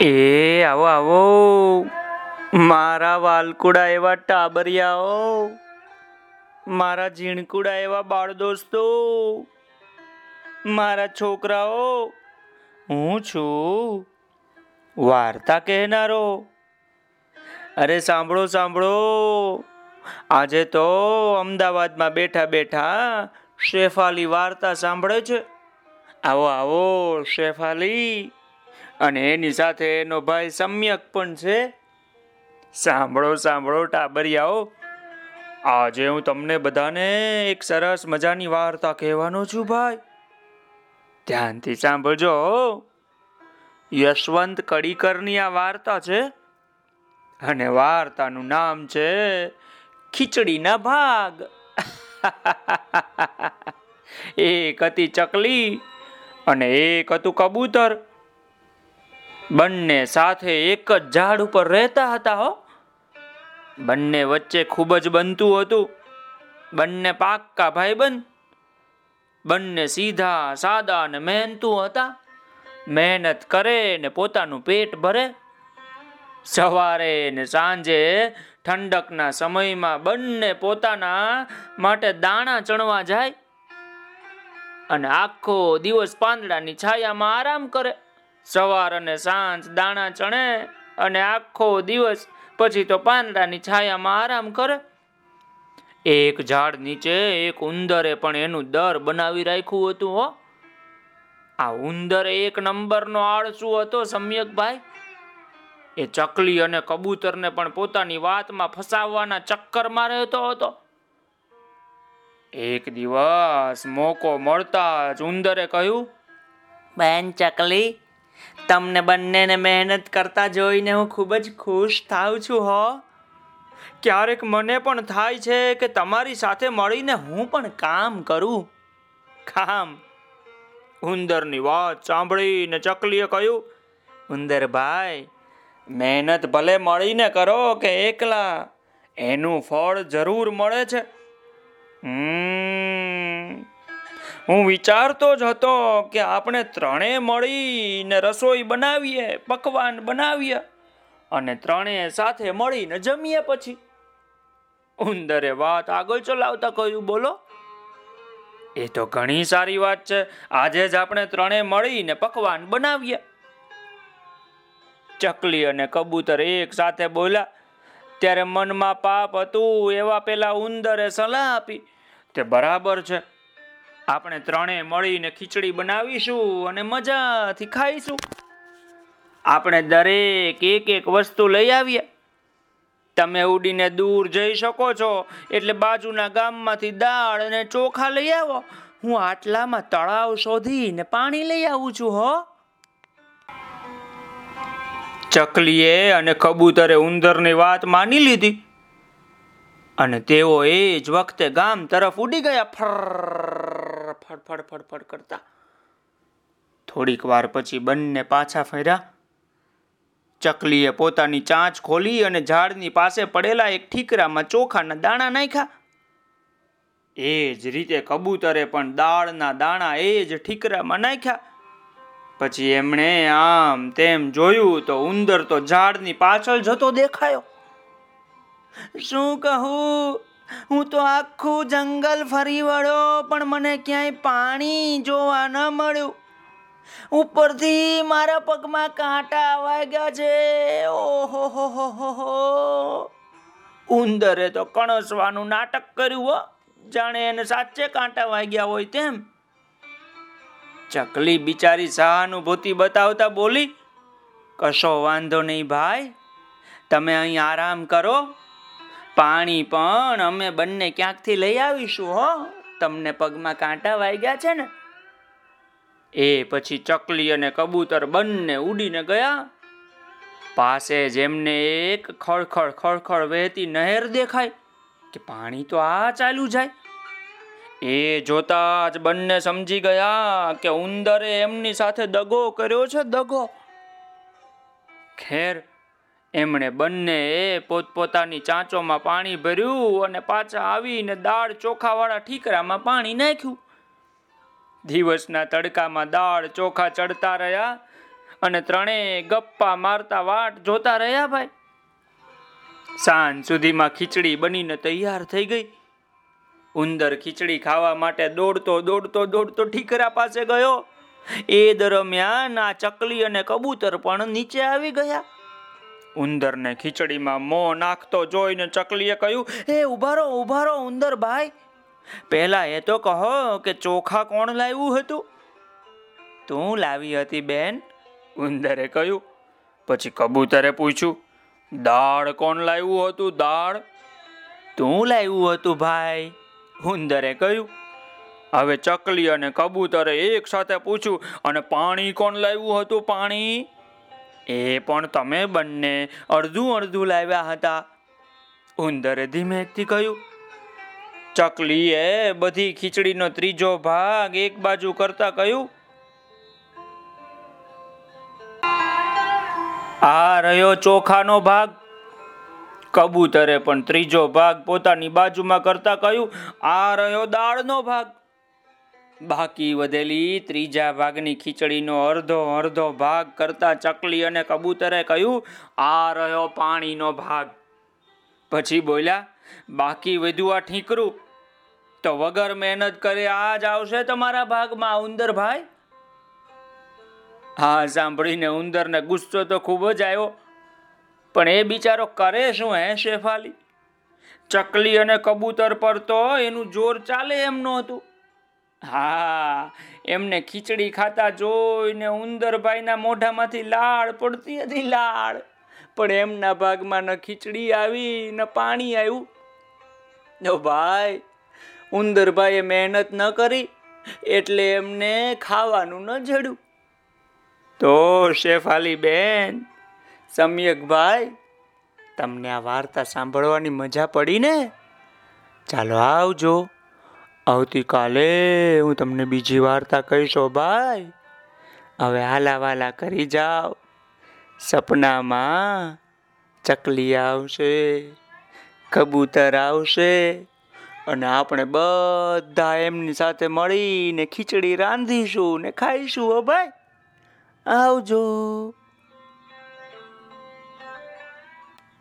એ, આવો આવો. મારા વાલકુડા એવા ટાબરિયાઓ. મારા ઝીણકુડા એવા બાળ દોસ્તો મારા છોકરાઓ, હું છું વાર્તા કહેનારો. અરે, સાંભળો સાંભળો. આજે તો અમદાવાદમાં બેઠા બેઠા શેફાલી વાર્તા સાંભળે છે. આવો આવો, શેફાલી. અને એની સાથે એનો ભાઈ સમ્યક પણ છે. સાંભળો સાંભળો, ટાબરિયાઓ. આજે હું તમને બધાને એક સરસ મજાની વાર્તા કહેવાનો છું ભાઈ. ધ્યાનથી સાંભળજો યશવંત કડીકરની આ વાર્તા છે અને વાર્તાનું નામ છે ખીચડીના ભાગ. એક હતી ચકલી અને એક હતું કબૂતર. બંને સાથે એક જ ઝાડ ઉપર રહેતા હતા હો. બંને વચ્ચે ખૂબ જ બનતું હતું. બંને પાક્કા ભાઈબંધ. બંને સીધા, સાદા અને મહેનતુ હતા. મહેનત કરે ને પોતાનું પેટ ભરે. સવારે ને સાંજે ઠંડકના સમયમાં બંને પોતાના માટે દાણા ચણવા જાય. અને આખો દિવસ પાંદડાની છાયામાં આરામ કરે. સવાર અને સાંજ દાણા ચણે અને આખો દિવસ પછી તો પાંદડાની છાયામાં આરામ કરે. એક ઝાડ નીચે, એક ઉંદરે પણ એનું દર બનાવી રાખ્યું હતું હો. આ ઉંદર એક નંબરનો આળસુ હતો સમ્યકભાઈ એ ચકલી અને કબૂતરને પણ પોતાની વાતમાં ફસાવવાના ચક્કરમાં રહેતો હતો. એક દિવસ મોકો મળતા જ ઉંદરે કહ્યું બેન ચકલી તમને બંનેને મહેનત કરતા જોઈને હું ખૂબ જ ખુશ થાઉં છું, હો. ક્યારેક મને પણ થાય છે કે તમારી સાથે મળીને હું પણ કામ કરું. કામ. ઉંદરની વાત સાંભળીને ચકલીએ કહ્યું ઉંદરભાઈ મહેનત ભલે મળીને કરો કે એકલા, એનું ફળ જરૂર મળે છે. હમ. હું વિચારતો જ હતો કે આપણે ત્રણે મળીને રસોઈ બનાવીએ, પકવાન બનાવીએ અને ત્રણેય સાથે મળીને જમીએ પછી. ઉંદરે વાત આગળ ચલાવતા કહ્યું, બોલો. એ તો ઘણી સારી વાત છે. આજે જ આપણે ત્રણે મળીને પકવાન બનાવીએ. ચકલી અને કબૂતર એક સાથે બોલ્યા, ત્યારે મનમાં પાપ હતું, એવા પેલા ઉંદરે સલાહ આપી. તે બરાબર છે. આપણે ત્રણે મળીને ખીચડી બનાવીશું અને મજાથી ખાઈશું. આપણે દરેક એક એક વસ્તુ લઈ આવીએ. તમે ઉડીને દૂર જઈ શકો છો, એટલે બાજુના ગામમાંથી દાળ અને ચોખા લઈ આવો. હું આટલામાં તળાવ શોધીને પાણી લઈ આવું છું, હો. ચકલીએ અને કબૂતરે ઉંદરની વાત માની લીધી. અને તેઓ એ જ વખતે ગામ તરફ ઉડી ગયા. ફર ફડફડ ફડફડ કરતા. થોડીક વાર પછી બંને પાછા ફર્યા. ચકલીએ પોતાની ચાંચ ખોલી અને ઝાડની પાસે પડેલા એક ઠીકરામાં ચોખાના દાણા નાખ્યા. એ જ રીતે કબૂતરે પણ દાળના દાણા એ જ ઠીકરામાં નાખ્યા. પછી એમણે આમ તેમ જોયું તો ઉંદર તો ઝાડની પાછળ જતો દેખાયો. શું કહું? હું તો આખું જંગલ ફરી વળ્યો પણ મને ક્યાંય પાણી જોવા ન મળ્યું. ઉપરથી મારા પગમાં કાંટા વાગ્યા છે. ઓહો, હો ઉંદરે તો કણસવાનું નાટક કર્યું, હો. જાણે એને સાચે કાંટા વાગ્યા હોય તેમ. ચકલી બિચારી સહાનુભૂતિ બતાવતા બોલી, કશો વાંધો નહીં ભાઈ, તમે અહીં આરામ કરો. પાણી પણ અમે બંને ક્યાંકથી લઈ આવીશું, હો? તમને પગમાં કાંટા વાગ્યા છે ને? એ પછી ચકલી અને કબૂતર બંને ઉડીને ગયા. પાસે જેમને એક ખળખળ ખળખળ વહેતી નહેર દેખાય કે પાણી તો આ ચાલુ જાય. એ જોતા જ બંને સમજી ગયા કે ઉંદરે એમની સાથે દગો કર્યો છે, દગો. ખેર એમણે બંને પોતપોતાની ચાંચોમાં પાણી ભર્યું અને પાછા આવીને દાળ ચોખાવાળા ઠીકરામાં પાણી નાખ્યું. દિવસના તડકામાં દાળ ચોખા ચડતા રહ્યા અને ત્રણેય ગપ્પા મારતા વાટ જોતા રહ્યા ભાઈ. સાંજ સુધીમાં ખીચડી બનીને તૈયાર થઈ ગઈ. ઉંદર ખીચડી ખાવા માટે દોડતો દોડતો દોડતો ઠીકરા પાસે ગયો. એ દરમિયાન આ ચકલી અને કબૂતર પણ નીચે આવી ગયા. ઉંદરને ખીચડીમાં મોં નાખતો જોઈને ચકલીએ કહ્યું એ ઉભારો ઉભારો ઉંદર ભાઈ. પહેલા એ તો કહો કે ચોખા કોણ લાવ્યું હતું? તું લાવી હતી, બેન. ઉંદરે કહ્યું. પછી કબૂતરે પૂછ્યું, દાળ કોણ લાવ્યું હતું, દાળ? તું લાવ્યું હતું, ભાઈ. ઉંદરે કહ્યું. હવે ચકલી અને કબૂતરે એક સાથે પૂછ્યું, અને પાણી કોણ લાવ્યું હતું, પાણી? એ પણ તમે બંને અડધું અડધું લાવ્યા હતા. ઉંદરે ધીમેથી કહ્યું, ચકલીએ બધી ખીચડીનો ત્રીજો ભાગ એક બાજુ કરતા કહ્યું, આ રહ્યો ચોખાનો ભાગ. કબૂતરે પણ ત્રીજો ભાગ પોતાની બાજુમાં કરતા કહ્યું, આ રહ્યો દાળનો ભાગ. બાકી વધેલી ત્રીજા ભાગની ખીચડીનો અડધો અડધો ભાગ કરતા ચકલી અને કબૂતરે કહ્યું, આ રહ્યો પાણીનો ભાગ. પછી બોલ્યા, બાકી વધ્યું આ ઠીકરું. તો વગર મહેનત કરે આ જ આવશે તમારા ભાગમાં, ઉંદર ભાઈ. હા, સાંભળીને ઉંદરને ગુસ્સો તો ખૂબ જ આવ્યો. પણ એ બિચારો કરે શું હે, શેફાલી? ચકલી અને કબૂતર પર તો એનું જોર ચાલે એમ નહોતું. હા, એમને ખીચડી ખાતા જોઈને ઉંદરભાઈના મોઢામાંથી લાળ પડતી હતી, લાળ. પણ એમના ભાગમાં ન ખીચડી આવી, ન પાણી આવ્યું. નો ભાઈ, ઉંદરભાઈએ મહેનત ન કરી, એટલે એમને ખાવાનું ન જડ્યું. તો શેફાલી બેન સમ્યકભાઈ તમને આ વાર્તા સાંભળવાની મજા પડી ને? ચાલો આવજો. આવતીકાલે હું તમને બીજી વાર્તા કહીશો ભાઈ. હવે હાલા વાલા કરી જાઓ. સપનામાં ચકલી આવશે, કબૂતર આવશે અને આપણે બધા એમની સાથે મળીને ખીચડી રાંધીશું ને ખાઈશું હો ભાઈ. આવજો.